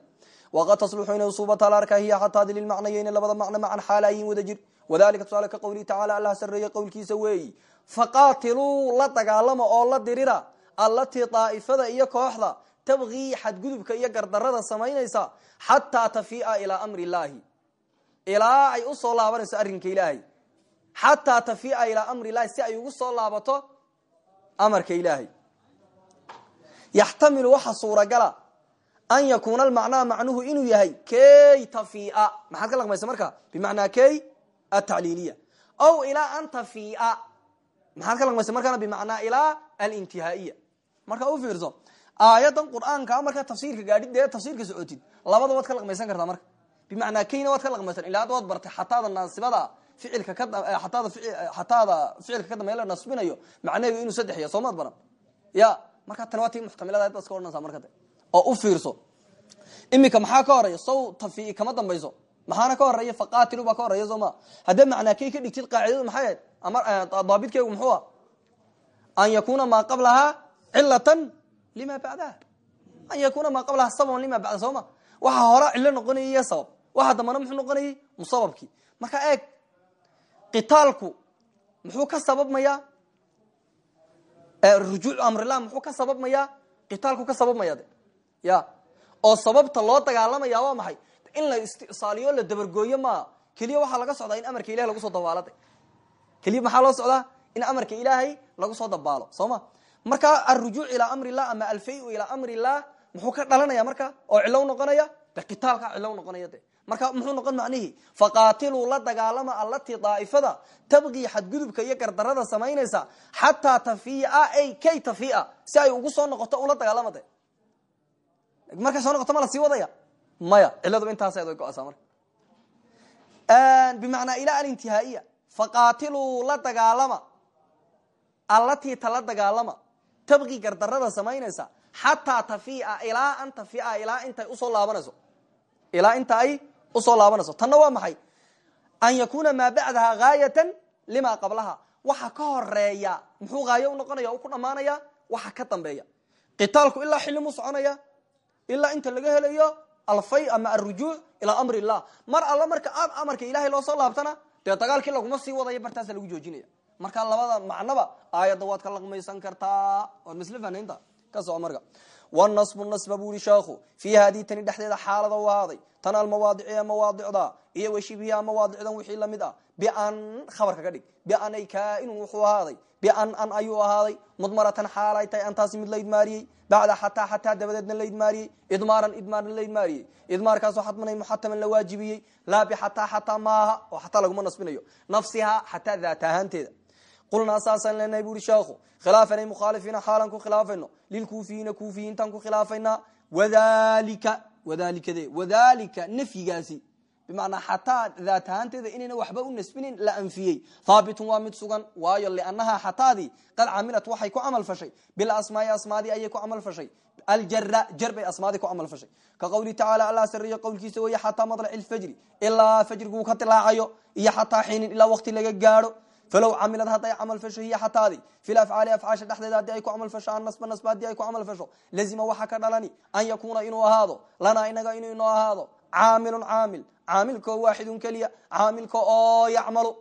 waqad tasluxu inay usuubata alarka hiya xataadi lilmacnayeyni labada macno macan xaalayin wada wadalika tusaale ka qowlihi tacala allah sareeye qowlkiisa weeyi faqaatiluu la dagaalama oo la dirira allatii daa'ifada iyo kooxda tabgii xadgudubka iyo gardarada samaynaysa xataa tafiia ilaa amri illaahi ilaa ay u soo laabanayso arrinka ilaahay. Xataa tafiia ilaa amri ilahi si ay ugu soo laabato amarka ilaahay. Yaxtamilu waxa suuragala an yakuuna almacnaa macnuhu inuu yahay kay tafiia maxaad ka laqmaysa marka? Bimacnaa kay atacliiliya ow ilaa an tafiia maxaad ka laqmaysa markaana bimacnaa ilaa alintihaa'iya. Marka u fiirso aayadan qur'aanka markaa tafsiirka gaadhid dee tafsiirka socotid labada waad ka laqmaysan kartaa marka. Bimacnaa kayna waad ka laqmaysan ilaa waad bartay xataada naasibada ficilka ka ataada xataada ficilka ka dambeya la nasbinayo inuu saddex ya soomaad baran. Ya markaa tani waa muxtamilada baad iska odhanaysaa marka oo u fiirso. Iminka maxaa ka horreeya saw tafi kama dambayso. Maxaana ka horreeya faqatilu baa ka horreeya soo ma. Haddee macnaa ka dhigtid qaacidadu maxay ahayd? Ama daabidkeegu muxuu ah? An yakuna maa qablahaa cilatan lima bacdaha an yakuna maa qablaha sababan lima bacda soo ma waxa hore cilo noqonayay iyo sabab waxa dambana muxuu noqonayay marka eeg qitaalku muxuu ka sababmayaa rujuuc amrillah muxuu ka sababmayaa qitaalku ka sababmaya ya oo sababta loo dagaalamaya waa maxay in la istisaaliyo la dabargooyo maa keliya waxaa laga socdaa in amarka ilahay lagu soo dabaalo de maxaa loo socdaa in amarka ilaahay lagu soo dabaalo soo ma marka alrujuuc ilaa amri illah ama alfayu ilaa amri illah muxuu ka dhalanaya marka? Oo cilow noqonaya? De qitaalka cilow noqonaya de. Marka muxuu noqon macnihii faqaatiluu la dagaalama allatii daa'ifada tabqii xadgudubka iyo gardarada samaynaysa xataa tafiia ay kay tafiia si ay ugu soo noqoto ula dagaalama de. Markay soo noqoto ma la sii wadaya? Maya ciladuba intaas way go'aysaa marka. Bimacnaa ila alintihaa'iya faqaatiluu la dagaalama allatii ta la dagaalama tabqii gardarada samaynaysa xataa tafiia ilaa an tafiia ilaa intay u soo laabanayso. Ilaa inta ay u soo laabanayso. Tanna waa maxay? An yakuna maa bacdaha gaayatan lima qablaha. Waxa ka horreeya muxuu haayo u noqonaya u ku dhamaanaya waxa ka dambeeya. Qitaalku ilaa xillimuu soconaya ilaa inta laga helayo alfay ama alrujuuc ilaa amri illah. Mar alla marka amarka ilahay loo soo laabtana dee dagaalkii laguma sii wadayo bartaasa lagu joojinaya marka labada macnoba aayadda waad ka laqmaysan kartaa. Waad masle fanaynta ka soco marka wnasbu nasba bu uri sheekhu fii haadii tani dhexdeeda xaalada u ahaaday tan almawaadici ee mawaadicda iyo washibhiha mawaadicdan wixii la mid ah. Bian khabarka ka dhig. Bian ay kaainun wuxuu ahaaday. Bian an ayuu ahaaday. Mudmaratan xaalay tahay antaasi mid la idmaariyey. Bacda xataa xataa dabadeedna la idmaariyey. Idmaaran idmaarna la idmaariyey. Idmaarkaasoo xatmanay muxataman la waajibiyey. Laa bixataa xataa maaha. Oo xataa laguma nasbinayo. Nafsihaa xataa daat qulnaa saasaan leenahay bu uri sheekhu khilaafanay mukhaalifiina xaalan ku khilaafayno lilkuufiyiina kuufiyiintaan ku khilaafaynaa wadalika wadalikade wadalika nafyigaasi bimacnaa xataa daat ahaanteeda inayna waxba u nasbinin la anfiyey haabitun waa mid sugan waayo liannahaa xataadii qad camilat waxay ku camal fashay bilasmaai asmaadii ayay ku camal fashay aljara jar bay asmaadii ku camal fashay ka qowlihi tacaala allah sariyo qowlkiisa weeye xataa madlaci lfajri ilaa fajriguu ka dilaacayo iyo xataa xiinin falow camilad hadday camal fasho hiya xataadi fil afcaali afcaasha dhexdeeda haddii ay ku camal fasho annasba nasba haddii ay ku camal fasho lazima waxa ka dhalani an yakuuna inuu ahaado lanaa inaga inuu inoo ahaado caamilun caamil caamilkoo waaxidun keliya caamilka oo yacmalu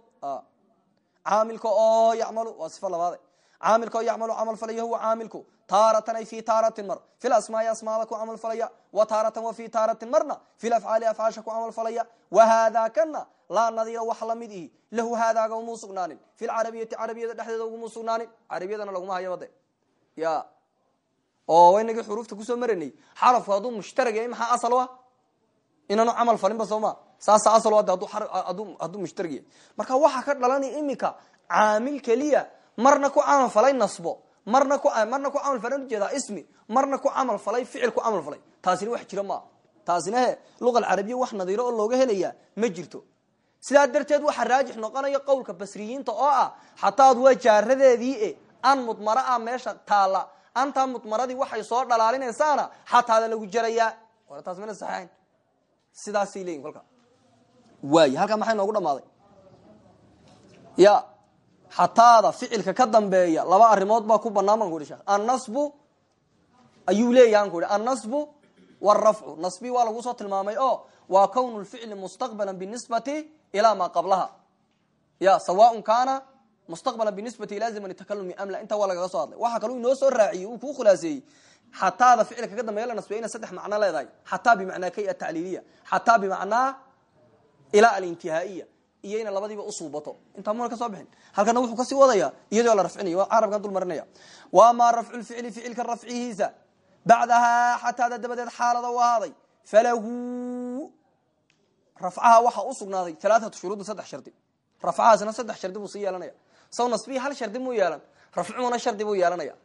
caamilka oo yacmalu waa sifo labaade caamilka oo yacmalu camal falaya huwa caamilku taaratan ay fi taaratin mar fil asmaai asmaada ku camal falaya wa taaratan wa fi taaratin marna fil afcaali afcaasha ku camal falaya wa haadaa kana laa nadiira wax la mid ihi lahu haadaaga umuu sugnaanin. Fi lcarabiyati carabiyada dhexdeeda ugumuu sugnaanin. Carabiyadana laguma hayabade ya. Oo inagii xuruufta ku soo maranay. Xarafku hadduu mushtarag yahay maxaa asal ah? Inaanu camal falinba sooma saasa asal de hadduu mushtarag yahay. Marka waxaa ka dhalanay imika caamil keliya marna ku camal falay nasbo marna marna ku camal falay u jeedaa ismi marna ku camal falay ficil ku camal falay. Taasina wax jira maa taasina he luqa alcarabiya wax nadiiro oo looga helaya ma jirto sidaa darteed waxaa raajix noqonaya qowlka basriyiinta oo ah xataad waa jaaradeedii an mudmara ah meesha taala antaa mudmaradii waxay soo dhalaalinaysaana xataada lagu jerayaa ora taas mana saxayn sidaasay leeyihiin kolka. Waay halkaa maxay noogu dhamaaday ya xataada ficilka ka dambeeya laba arimood baa ku banaan baan annasbu ayuu leeyahan ku ihi annasbu wrafcu nasbi waa lagu soo tilmaamay o waa kwn lficli mustaqbala binisbati ilaa maa qablaha ya sawaء kaana mustaqbala binisbati ila zamani takalumi amla intaa waa lagaga soo hadlay waxaa kaluu inoo soo raaciyey uu kuu khulaaseeyey xataada ficilka ka dambeeya la nasbiya ina saddex macno leedahay xataa bimacnaa kay atacliiliya xataa bimacnaa ilaa alintihaa'iya iyo ina labadiiba usuubato intaa muna ka soo bixin halkana wuxuu ka sii wadaya iyadoo la rafcinaya carabkan dul marinaya wa amaa rafcu lficli ficilka rafcihiisa bacdahaa xataada dabadeed xaalada u ahaaday falahu rafcaha waxaa u sugnaaday alaaatu shuruudin saddex shardi. Rafcahaasna saddex shardi buu sii yeelanaya saw nasbihi hal shardi muu yeelan rafcuna shardi buu yeelanaya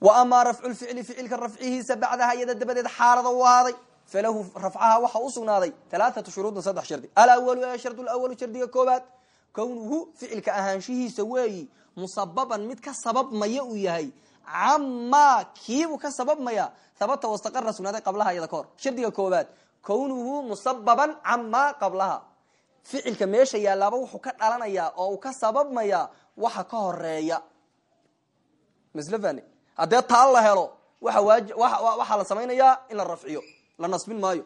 wa amaa rafcu lficli ficilka rafcihiisa bacdaha iyada dabadeed xaalada u ahaaday falahu rafcaha waxaa u sugnaaday alaaatu shuruudin saddex shardi. Alawalu ee shard lawalu shardiga koobaad kownuhu ficilka ahaanshihiisa weeyi musababan mid ka sababmaya uu yahay. Camaa kiibuu ka sababmaya habata wastaqara sugnaaday qablaha iyada kahor shardiga koobaad kownuhu musababan camaa qablaha. Ficilka meesha yaalaaba wuxuu ka dhalanayaa oo uu ka sababmaya waxa ka horreeya maslfani haddee taa la helo waxaa la samaynayaa in la rafciyo la nasbin maayo.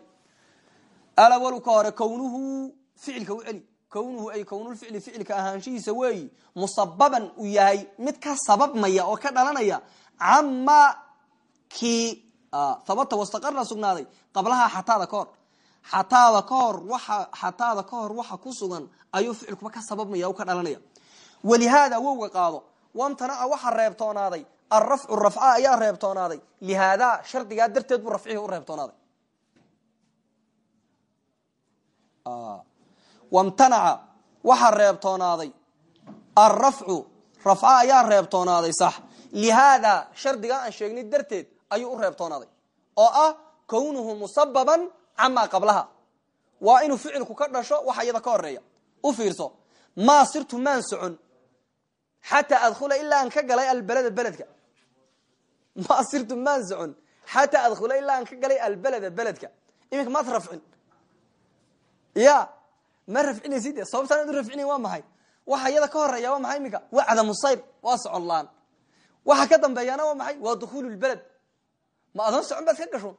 Alawalu ka hore kownuhu ficilka u celi. Kownuhu ay kownulficli ficilka ahaanshihiisa weeyi musababan uu yahay mid ka sababmaya oo ka dhalanaya. Camaa kii habata wastaqara sugnaaday qablaha xataada ka hor xataada ka hor waa xataada ka hor waxa ku sugan ayuu ficilkuba ka sababmaya ka dhalanaya. Walihaada wowga qaado. Wamtanaca waxaa reebtoonaaday. Alrafcu rafca ayaa reebtoonaaday. Lihaadaa shardigaa darteed buu rafcihii u reebtoonaaday. Wamtanaca waxaa reebtoonaaday. Alrafcu rafca ayaa reebtoonaaday sax. Lihaada shardigaa aan sheegnay darteed ayuu u reebtoonaaday oo ah kownuhu musababan camaa qablaha. Waa inuu ficilku ka dhasho waxa iyada ka horreeya u fiirso maa sirtu maan socon xataa adkhula ilaa aan ka galay albaleda beledka. Maa sirtu maan socon xataa adkhula ilaa aan ka galay albaleda beledka. Iminka maad rafcin? Ya ma rafcinaysid de sababtaan adu rafcinayn waa maxay? Waxa iyada ka horreeya waa maxay iminka waa cadamu sayr waa socon laan. Waxa ka dambeeyana waa maxay? Waa dukhulu lbeled ma adoon socon baad ka gasho?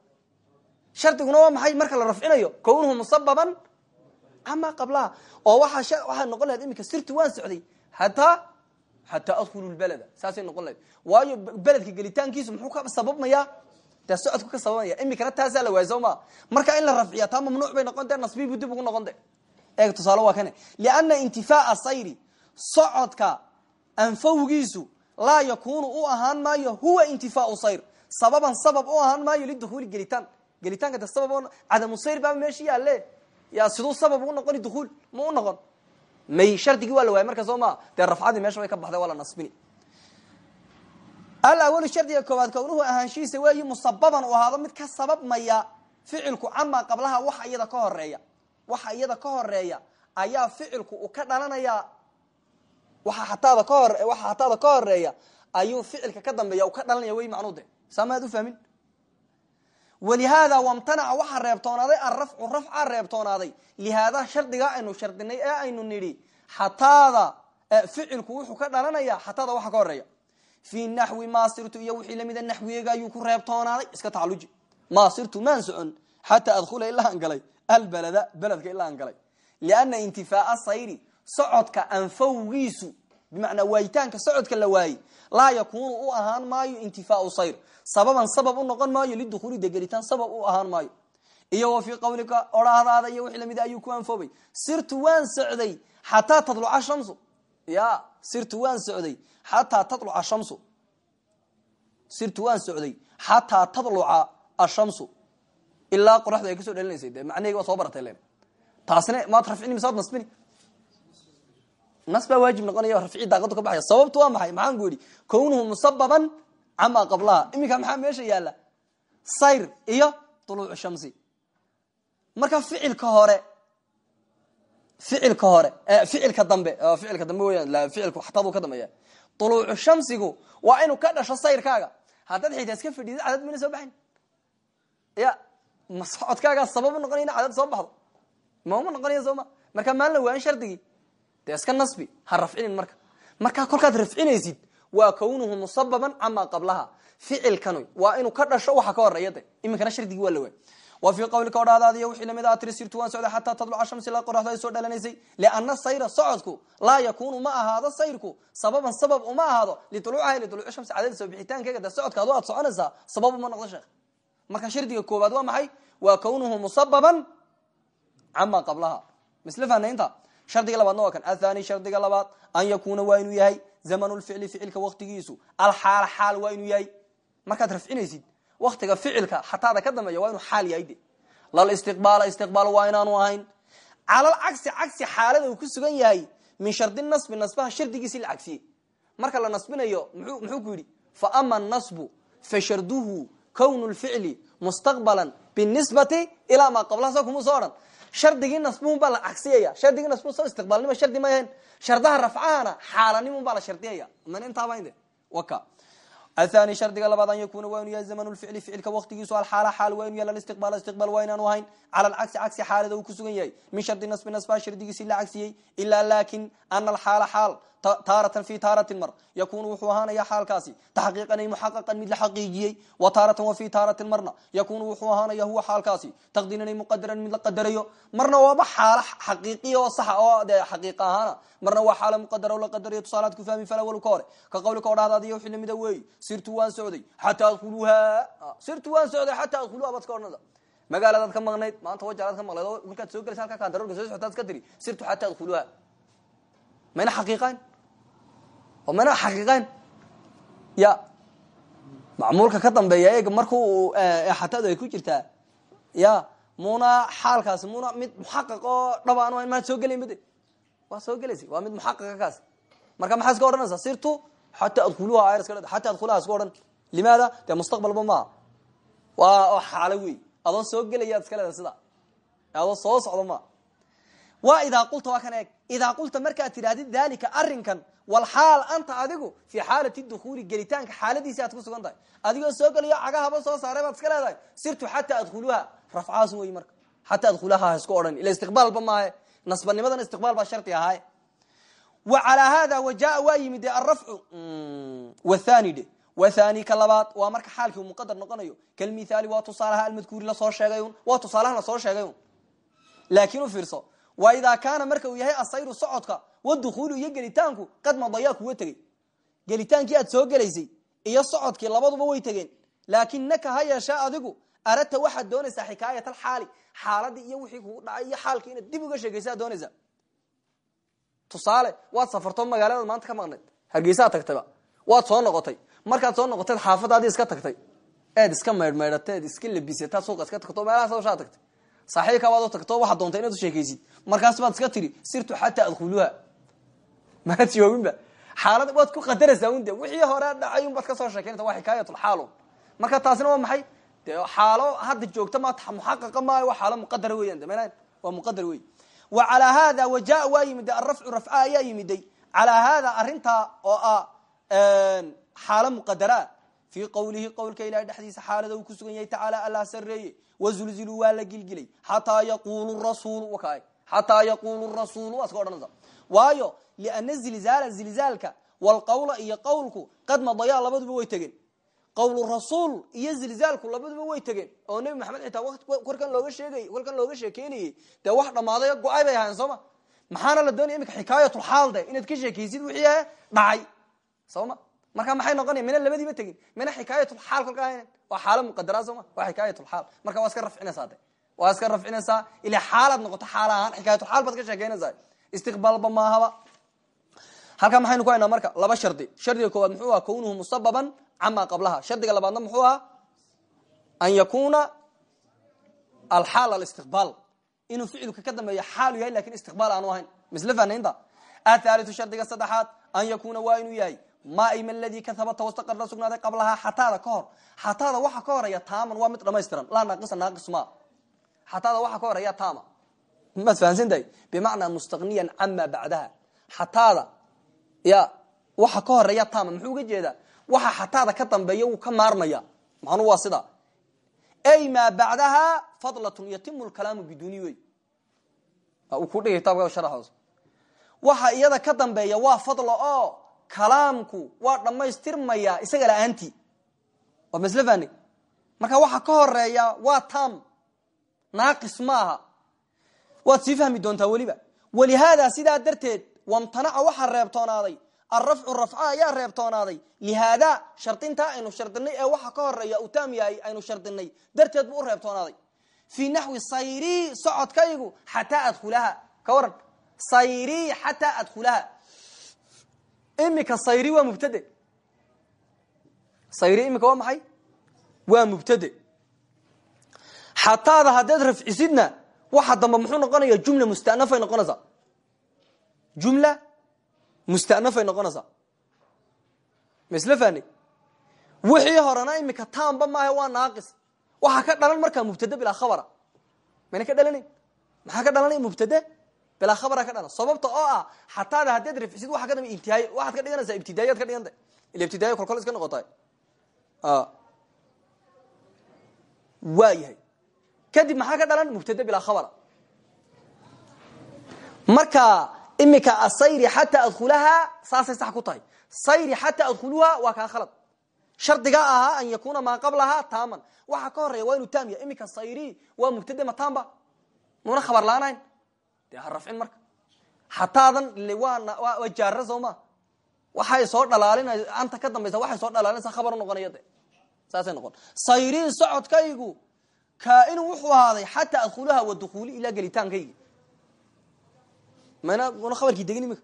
Shardiguna waa maxay? Marka la rafcinayo kownuhu musababan camaa qablaha. Oo waxaa noqon lahayd iminka sirtu waan socday hataa xataa adkhulu lbeleda saasay noqon lahayd. Waayo beledka gelitaankiisu muxuu ka sababmaya? Dee socodku ka sababmaya. Iminkana taasaa la waayay soo ma marka in la rafciya taa mamnuuc bay noqon de nasbibu dib ugu noqon de eeg tusaale waa kane lianna intifaa'a sayri socodka anfowgiisu laa yakunu u ahaan maayo huwa intifaau sayr sababan sabab u ahaan maayo lidukuuli gelitaan. Gelitaanka de sabab cadamu sayr baa meesha yaale ya siduu sabab u noqoni dukuul ma u noqon. May shardigii waa la waayay marka soo ma dee meesha way ka baxday waa la nasbini. Alawalu shardiga koowaad kownuhu ahaanshihiisa weeyi musababan uu ahaado mid ka sababmaya ficilku camaa qablaha waxa iyada ka horreeya waxa iyada ka horreeya ayaa ficilku uu ka dhalanaya. Waxa hataada ka hor waxa hataada ka horreeya ayuu ficilka ka dambeeya uu ka dhalanaya wey macnuu saa maad ufahmin walihaada wamtanaca waxaa reebtoonaaday alrafcu rafca reebtoonaaday. Lihaada shardigaa aynu shardinay ee aynu nidhi xataada ficilku wuxuu ka dhalanaya xataada waxa ka horreeya fii naxwi maasirtu iyo wixii lamida naxwiga ayuu ku reebtoonaaday iska tacaluji maasirtu maan socon xataa adkhula ilaa aan galay albalada beledka ilaa aan galay. Lianna intifaaa sayri socodka anfowgiisu bimacnaa waayitaanka socodka la waayey. Laa yakunu u ahaan maayo intifaau sayr. Sababan sabab u noqon maayo lidukuuli degelitaan sabab u ahaan maayo. Iyo wa fii qawlika odhaahdaada iyo wixii la mid ayuu ku anfoobay. Sirtu waan socday xataa tadluca shamsu. Ya sirtu waan socday xataa tadluca shamsu. Sirtu waan socday xataa tadluca ashamsu. Ilaa qoraxdu ay ka soo dhalinaysay de macnaheyga waa soo baratay len taasina maad rafcini mise nasbini nas baa waajib noqonaya rafci daaqadu ka baxaya. Sababtu waa maxay? Maxaan ku yidhi kownuhu musababan camaa qablaha. Iminka maxaa meesha yaalla sayr iyo duluucu shamsi. Marka ficilka hore ficilka hore ficilka dambe ficilka dambe weyan ficilku xataadu ka dambeeya. Uluucu shamsigu waa inuu ka dhasho sayrkaaga. Haddaad xitaa iska fadhiidid cadad mayna soo baxayn ya ma sabab noqonay ina cadad soo baxdo? Noqonaya ma? Markaa maalin la waan shardigii dee iska nasbi ha rafcinin marka. Markaa kolkaad rafcinaysid waa kawnuhu musababan camaa qablaha. Ficilkanu waa inuu ka dhasho waxa ka horreeya de iminkana waa la waay wa fii qawlika odhaadaadiyo wixii la mid a sirtu waan socday xataa tadluca shamsi la qoraxdo ay soo dhalanaysay. Lianna sayra socodku laa yakunu ma ahaado sayrku. Sababan sabab uma ahaado. Lituluucaha lituluuci shamsi cadada soo bixitaankeega de socodka aad soconaysaa sabab uma noqdo sheekh. Marka shardiga koowaad waa maxay? Waa kawnuhu musababan cama qablaha. Misle fanaynta shardiga labaadna waa kan. Athani shardiga labaad an yakuna waa inuu yahay zamanu lficli ficilka waktigiisu alxaala xaal waa inuu yahay. Markaad rafcinaysid waktiga ficilka xataada ka dambeeya waa inuu xaal yahay de. Lalistiqbaala istiqbaal waa inaanu ahayn. Calal cagsi cagsi xaalada uu ku sugan yahay min shardi nasbi nasbaha shardigiisi la cagsiyey marka la nasbinayo muxuu ku yidhi fa ama nasbu fa sharduhu kownu lficli mustaqbalan binisbati ilaa maa qablaha sa kuma soo odhan shardigii nasbuhun baa la cagsiyaya shardigii nasbuhu soo istiqbaalnima shardi ma yahayn shardaha rafcahana xaalanimun baa la shardiyaya. Man intaaba inde? Waka athani shardiga labaad an yakuna waa inu yahay zamanu lficli ficilka waktigiisu alxaala xaal waa inu yahay lalistiqbaal istiqbaal waa inaanu ahayn. Cala alcagsi cagsi xaalada uu ku sugan yahay. Min shardi nasbi nasbaha shardigiisi la cagsiyey ilaa laakiin ana alxaala xaal taaratan fi taaratin mar yakunu wuxuu ahaanaya xaalkaasi taxqiiqan ay muxaqaqan mid la xaqiijiyey wa taaratan wa fi taaratin marna yakunu wuxuu ahaanaya huwa xaalkaasi taqdiiran ay muqadaran mid la qadarayo marna waaba xaalo xaqiiqiya oo saxa oo de xaqiiqa ahaana marna waa xaalo muqadara la qadarayo tusaalaad ku fahmi fala walu ka hore ka qawlika odhahdaadiyo wixii lamida weey sirtu waan socday xataa adkhuluha sirtu waan socday xataa adkhuluha baad ka odhanada ka maqnayd maanta wajaalaad ka maqnayd oo markaad soo gelaysa halkaa kaandaroorka soo socotaad iska tiri sirtu xataa adkhuluha mayna xaqiiqayn oo mana xaqiiqayn. Ya macmuulka ka dambeeya eega markuu xatadu ay ku jirtaa. Ya muna xaalkaasi muna mid muxaqaq oo dhab aan ahayn maad soo gelayn bade waa soo gelaysa waa mid muxaqaqa kaasi marka maxaa iska odhanaysaa sirtu xataa adkhuluha iska xataa adkhuluha iska odhan. Limaada? Dee mustaqbalba maaha waa xaalo wey adoo soo gelayaad iska leedahay sida. Adoo soo socdo maa waa idaa qulta waa kan eeg. Qulta markaad tidhahdid dalika arinkan walxaal anta adigu fii xaalati dukuuli gelitaanka xaaladiisi aad ku sugan tahay. Adigoo soo gelayo cagahaba soo saaray baad iska leedahay. Sirtu xataa adkhuluha rafcaas wey marka. Xataa adkhulaha ha isku odhan. Ila istiqbaalba maahe. Nasbanimadan istiqbaal baa shardi ahaaye wa calaa hada wa jaa waa yimid de arafcu wathani dhe wathani ka labaad waa marka xaalkii muqadar noqonayo. Kalmithaali waa tusaalaha almadkuuri la soo sheegay un waa tusaalaha la soo sheegay un laakiin u fiirso wa idaa kaana marka uu yahay asayru socodka wadukuulu iyo gelitaanku qad madayaa kuwa tegey. Gelitaankii aad soo gelaysay iyo socodkii labaduba way tegeen. Laakinaka ha yeeshee adigu aradta waxaad doonaysaa xikaayat alxaali xaaladii iyo wixii kugu dhacay iyo xaalkii inaad dib uga sheegaysaad doonaysaa. Tusaale waad safarto magaaladaad maanta ka maqnayd hargeysaad tagtayba waad soo noqotay. Markaad soo noqotayd xaafadaadii iska tagtay. Eed iska maydhmaydhatay eed iska labisataad suuqa iska tagto meelahaas hawshaa tagtay saaxiibkaabaad u tagto waxaad doonta inaad sheekaysid markaas baad iska tiri sirtu xataa adkhuluha maad jooginba xaalad waad ku qadaraysaa un de wixii hore dhacay un baad ka soo sheekeynata waa xikaayatulxaalo marka taasina waa maxay? Xaalo hadda joogta ma muxaqaqa maayo waa xaalo muqadara weyan de waa muqadar wey wa calaa hada wa jaa waa yimid arafcu rafca ayaa yimiday. Calaa hada arintaa oo ah xaalo muqadaraa. Fii qawlihi qowlka ilahay dhexdiisa xaalada uu ku sugan yahay tacaala allah sareeye wazulziluu waa la gilgilay xataa yaqulu rasuulu xataa yaqulu rasuulu waa iska odhanaysa waayo liana zilzaala zilzaalka walqawla iyo qawlku qad madayaa labaduba way tegeen qawlu rasuul iyo zilzaalku labaduba way tegeen oo nebi maxamed xitaa korkan looga sheegay kolkan looga sheekeynayey dee wax dhammaaday go'ay bay ahaayeen sooma maxaana la doonaya iminka xikaayatulxaal de inaad ka sheekaysid wixii dhacay sooma marka maxay noqonaya mina labadiiba tegin. Mina xikaayatulxaal kolka waa xaalo muqadaraa sooma waa xikaayatulxaal marka waa iska rafcinaysaa de waa iska rafcinaysaa ila xaalaad noqoto xaal ahaan xikaayatulxaal baad ka sheekeynaysaa istiqbaalba maahaba halkaa maxaynu ku haynaa marka laba shardi. Shardiga koowaad muxuu aha kownuhu musababan cama qablaha. Shardiga labaadna muxuu ahaa an yakuna alxaal alistiqbaal. Inuu ficilka ka dambeeyo xaalu yahay laakiin istiqbaal aanu ahayn. Misle fanaynta athaliu shardiga saddexaad an yakuna waa inuu yahay maaima aladii ka habata wastaqarra sugnaaday qablahaa xataada ka hor. Xataada waxa ka horeya taaman waa mid dhamaystiran. Laa naaqisa naaqis ma. Waxa ka horeya tama maad fahansantahay bimacnaa mustaqniyan cama bacdaha. Xataada ya waxa ka horreeya tama muxuu uga jeedaa? Waxa xataada ka dambeeya wuu ka maarmaya. Macnuu waa sida. Ay maa bacdaha fadlatun yatimu lkalaamu biduni wey uu ku dhigay kitaabka sharaxoos waxa iyada ka dambeeya waa fadlo oo kalaamku waa dhammaystirmaya isaga la'aantii. Waa masle fani. Marka waxa ka horreeya waa tam. Naaqis maaha waad sii fahmi doontaa weliba. Walihaada sidaa darteed wamtanaca waxaa reebtoonaaday alrafcu rafca ayaa reebtoonaaday. Lihaada shardintaa aynu shardinay ee waxa ka horreeya uu taam yahay aynu shardinay. Darteed buu reebtoonaaday. Fii naxwi sayrii socodkaygu xataa adkhulaha. Ka waran sayrii xataa adkhulaha imika sayri waa mubtade sayri imika waa maxay? Waa mubtade xataada haddaad rafcisidna waxa dambe muxuu noqonaya jumla mustanafay noqonaysaa. Jumla mustanafay noqonaysaa. Ma isla wixii horena imika taamba maaha waa naaqis. Waxaa ka dhalan markaa mubtade bilaa khabara. Mayna ka dhalanayn? Maxaa ka dhalanaya mubtade bilaa khabara ka dhalan sababta oo ah xataada haddaad rafcisid waxa ka dambe intihaay waxaad ka dhiganaysaa ibtidaayaad ka dhiganta ila ibtidaaya kolkol iska noqotay. Waa yahay. Kadib maxaa ka dhalan? Mubtade bilaa khabara. Marka imika asayri xataa adkhulaha saasay sax ku tahay. Sayri xataa adkhuluha waa kaa khalad. Shardiga ahaa an yakuna maa qablaha taaman. Waxa ka horreeya waa inuu taam yahay. Imika sayri waa mubtade ma taamba? Muna khabar la'aanayn dee ha rafcin marka. Xataadan waa jaara soo ma. Waxay soo dhalaalina anta ka dambaysa waxay soo dhalaalinaysa khabar u noqonaya de saasay noqon. Sayrii socodkaygu kaainu wuxuu ahaaday xataa adkhuluha wa dukuuli ilaa gelitaankaygi. Mana una khabarkii degin imika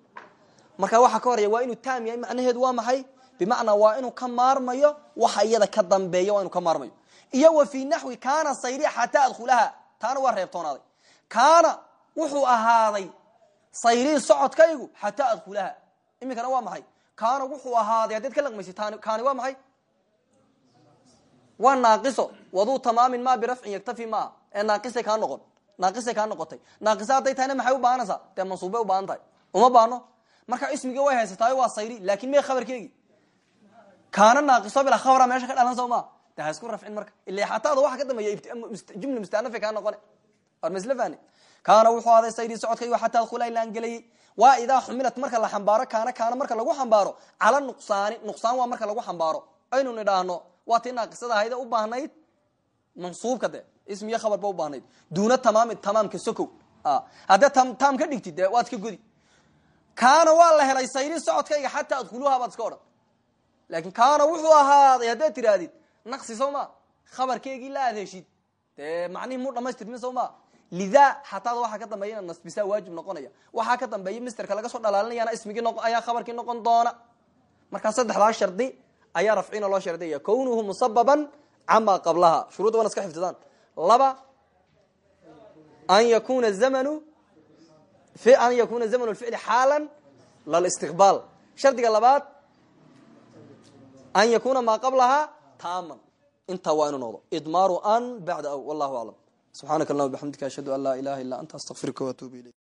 marka waxa ka horeya waa inuu taam yahay macnaheedu waa maxay? Bimacnaa waa inuu ka maarmayo waxa iyada ka dambeeya waa inuu ka maarmayo. Iyo wa fii naxwi kaana sayri xataa adkhulaha. Taana waa reebtoonaaday kaana wuxuu ahaaday sayrii socodkaygu xataa adkhulaha. Imikana waa maxay? Kaana wuxuu ahaaday haddaad ka laqmaysid kaani waa maxay? Waa naaqiso. Waduu tamaamin ma birafcin yaktafi maa. Ee naaqisay kaa noqon. Naaqisay kaa noqotay. Naaqisa hadday maxay u baahanaysaa dee mansuubbay u baahan uma baano marka ismigii way haysataayo waa sayri laakin mee khabarkeegi? Kaana naaqiso bilaa khabara meesha ka dhalan soo maa de ha isku marka. Ila xataada waxa ka dambeeya jumla mustaanafa kaa noqone. War masle kaana wuxuu aday sayri socodkaygu xataa adkhula ilaan gelayay waa idaa xumilat marka la xambaaro kaana kaana marka lagu xambaaro. Cala nuqsaani nuqsaan waa marka lagu xambaaro. Aynu nidhaahno waa tii naaqisada ahayde u baahnayd? Mansuubka de ismiyo khabarba u baahnayd. Duuna tamaami tamaamka sokow. Haddee taam ka dhigtid waad iska godi kaana waa la helay sayri socodkayga xataa adkhuluha baad iska odhan. Laakin kaana wuxuu ahaaday haddaad tirahdid naqsi soo ma khabarkeygii la aad heshid dee mu dhamaystirmin soo ma lidaa xataada waxaa ka dambeeya ina nasbisaa waajib noqonaya. Waxaa ka dambeeya misterka laga soo dhalaalinayana ismigii ayaa khabarkii noqon doona. Markaa saddexdaa shardi ayaa rafcina loo shardiyaya kownuhu musababan camaa qablaha. Shuruudda wana iska xifdidaan laba an yakuna zamanu an yakuna zamanu lficli xaalan lalistiqbaal shardiga labaad an yakuna maa qablaha taaman. Intaa waa noqdo. Idmaaru an bacda wallahu aclam subxaanaka allahuma bxamdika ashhadu an laa ilaha illa anta astaqfiruka waatuubu ilayk